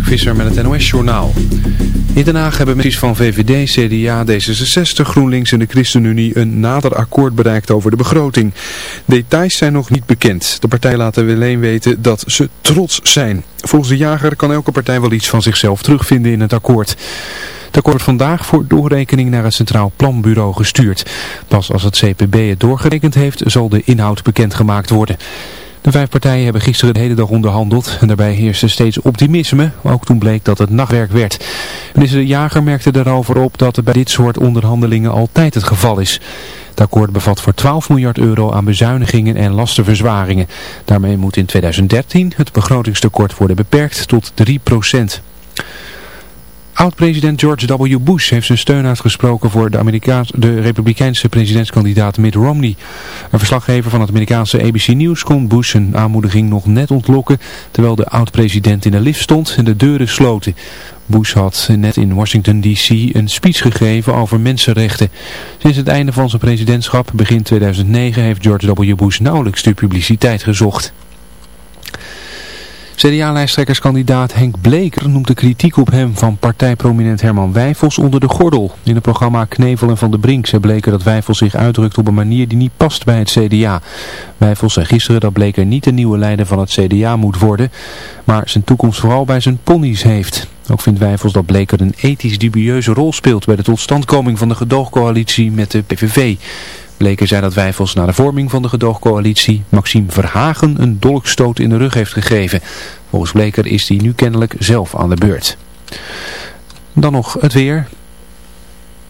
Mark Visser met het NOS-journaal. In Den Haag hebben ministers van VVD, CDA, D66, GroenLinks en de ChristenUnie een nader akkoord bereikt over de begroting. Details zijn nog niet bekend. De partijen laten alleen weten dat ze trots zijn. Volgens de jager kan elke partij wel iets van zichzelf terugvinden in het akkoord. Het akkoord vandaag voor doorrekening naar het Centraal Planbureau gestuurd. Pas als het CPB het doorgerekend heeft, zal de inhoud bekendgemaakt worden. De vijf partijen hebben gisteren de hele dag onderhandeld en daarbij heerste steeds optimisme, ook toen bleek dat het nachtwerk werd. Minister De Jager merkte daarover op dat het bij dit soort onderhandelingen altijd het geval is. Het akkoord bevat voor 12 miljard euro aan bezuinigingen en lastenverzwaringen. Daarmee moet in 2013 het begrotingstekort worden beperkt tot 3 procent. Oud-president George W. Bush heeft zijn steun uitgesproken voor de, Amerikaans, de republikeinse presidentskandidaat Mitt Romney. Een verslaggever van het Amerikaanse ABC News kon Bush zijn aanmoediging nog net ontlokken, terwijl de oud-president in de lift stond en de deuren sloten. Bush had net in Washington D.C. een speech gegeven over mensenrechten. Sinds het einde van zijn presidentschap, begin 2009, heeft George W. Bush nauwelijks de publiciteit gezocht. CDA-lijsttrekkerskandidaat Henk Bleker noemt de kritiek op hem van partijprominent Herman Wijfels onder de gordel. In het programma Knevel en Van de Brink zei Bleker dat Wijfels zich uitdrukt op een manier die niet past bij het CDA. Wijfels zei gisteren dat Bleker niet de nieuwe leider van het CDA moet worden, maar zijn toekomst vooral bij zijn ponies heeft. Ook vindt Wijfels dat Bleker een ethisch dubieuze rol speelt bij de totstandkoming van de gedoogcoalitie met de PVV. Bleker zei dat Wijfels na de vorming van de gedoogcoalitie Maxime Verhagen een dolkstoot in de rug heeft gegeven. Volgens Bleker is hij nu kennelijk zelf aan de beurt. Dan nog het weer.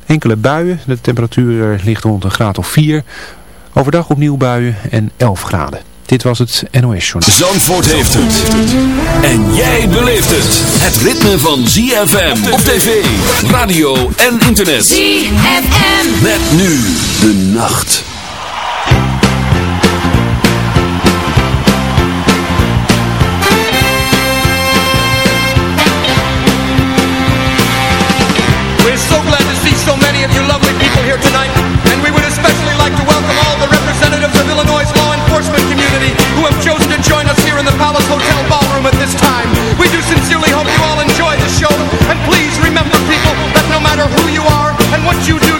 Enkele buien. De temperatuur ligt rond een graad of 4. Overdag opnieuw buien en 11 graden. Dit was het NOS Journal. Zandvoort heeft het. En jij beleeft het. Het ritme van ZFM op tv, radio en internet. ZFM. Met nu de nacht. We're so glad to see so many of you lovely people here tonight, in the Palace Hotel ballroom at this time. We do sincerely hope you all enjoy the show, and please remember, people, that no matter who you are and what you do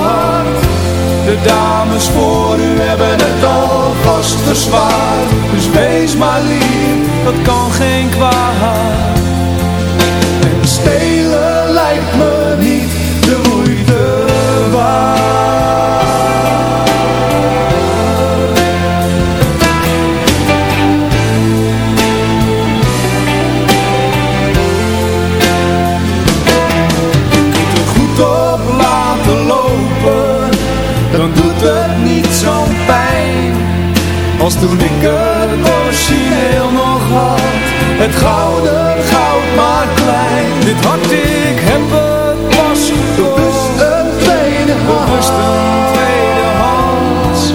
De dames voor u hebben het alvast verzwaard. Dus wees maar lief, dat kan geen kwaad. En stelen lijkt me niet Als toen ik het origineel nog had, het gouden goud maar klein. Dit hart, ik heb het pas gekocht, een tweede bewust een tweede hand.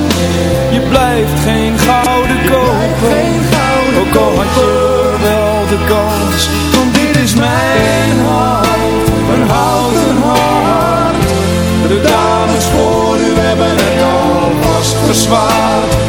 Je blijft geen gouden kopen, ook al had je wel de kans.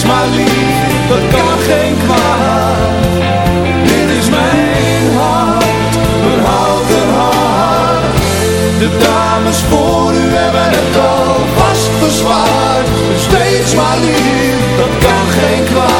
Wees maar lief, dat kan geen kwaad. Dit is mijn hart, een houten hart. De dames voor u hebben het alvast verzwaard. Dus wees maar lief, dat kan geen kwaad.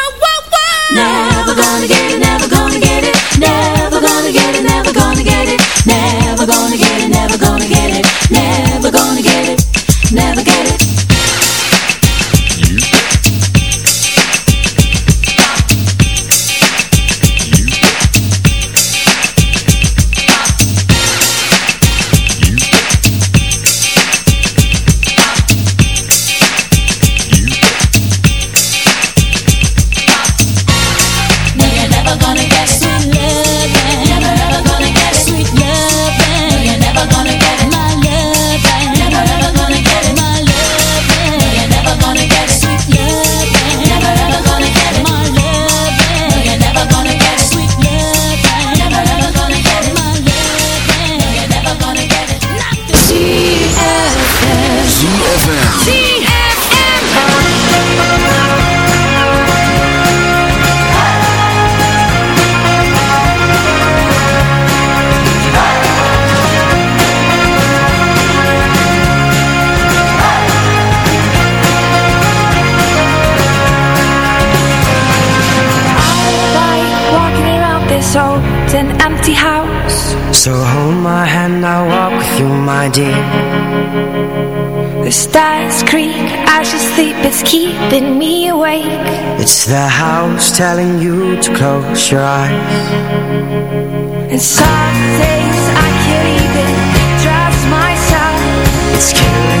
telling you to close your eyes. And some days I can't even trust myself. It's killing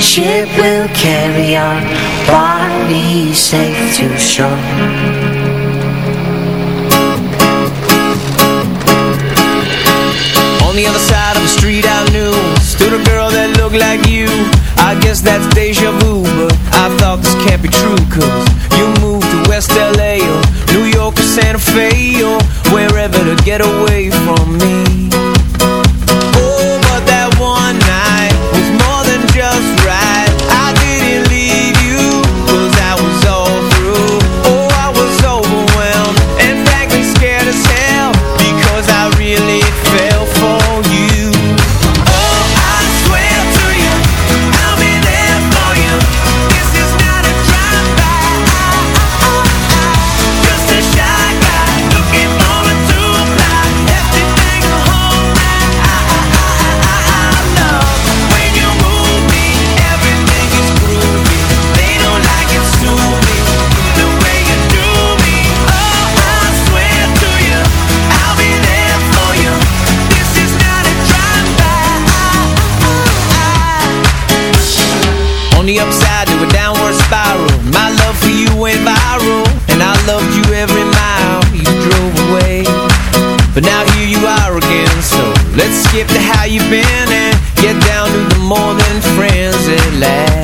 ship will carry our bodies safe to shore On the other side of the street I knew Stood a girl that looked like you. I guess that's deja vu But I thought this can't be true Cause you moved to West L.A. Or New York or Santa Fe Or wherever to get away from. here you are again. So let's skip to how you've been And get down to the more than friends at last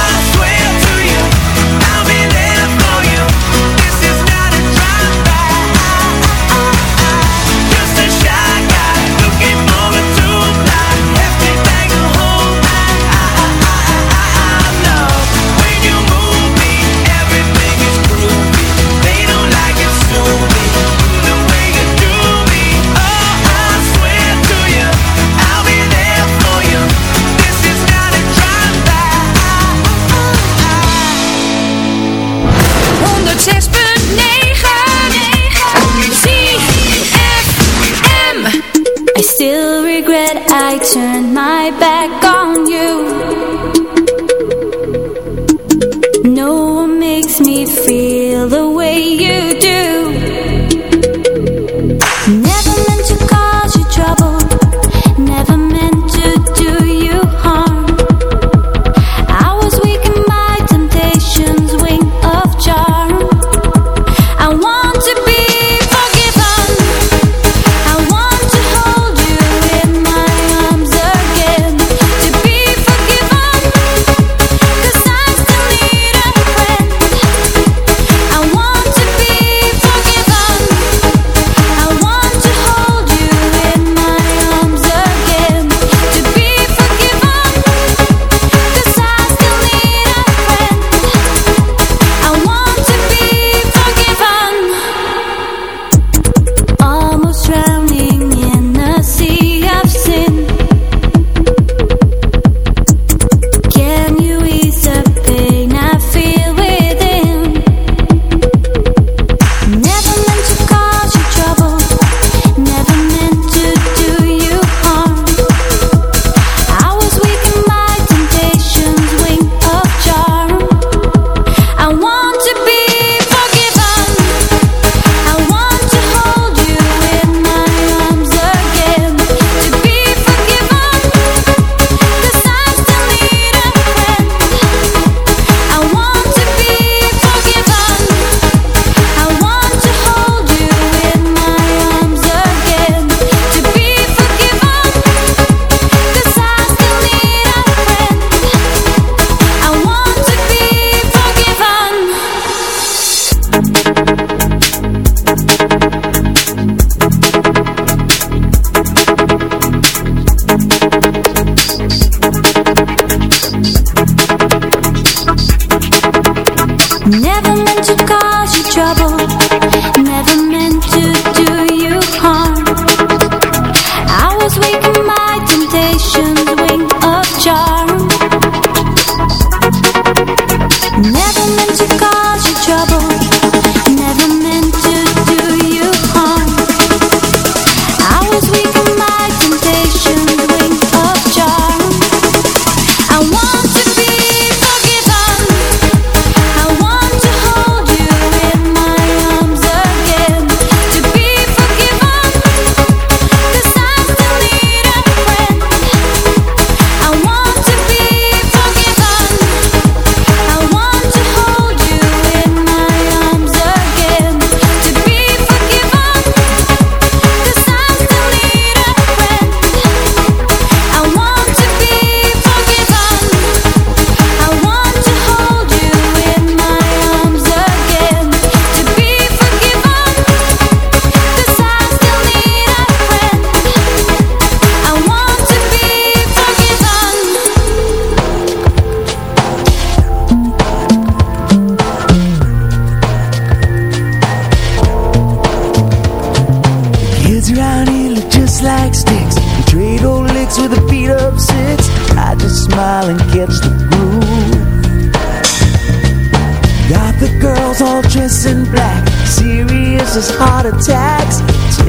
Dressed in black Serious as heart attacks.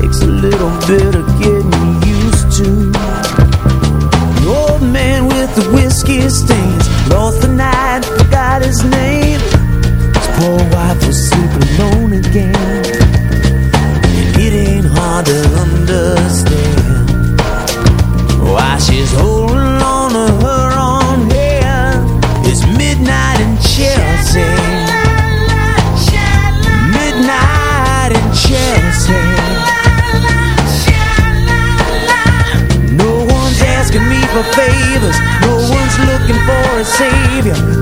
Takes a little bit of Savior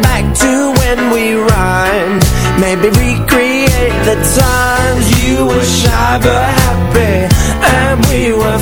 Back to when we rhymed. Maybe recreate the times You were shy but happy And we were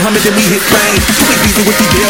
Muhammad, then we hit fame. Too easy with the